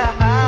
Ha ha!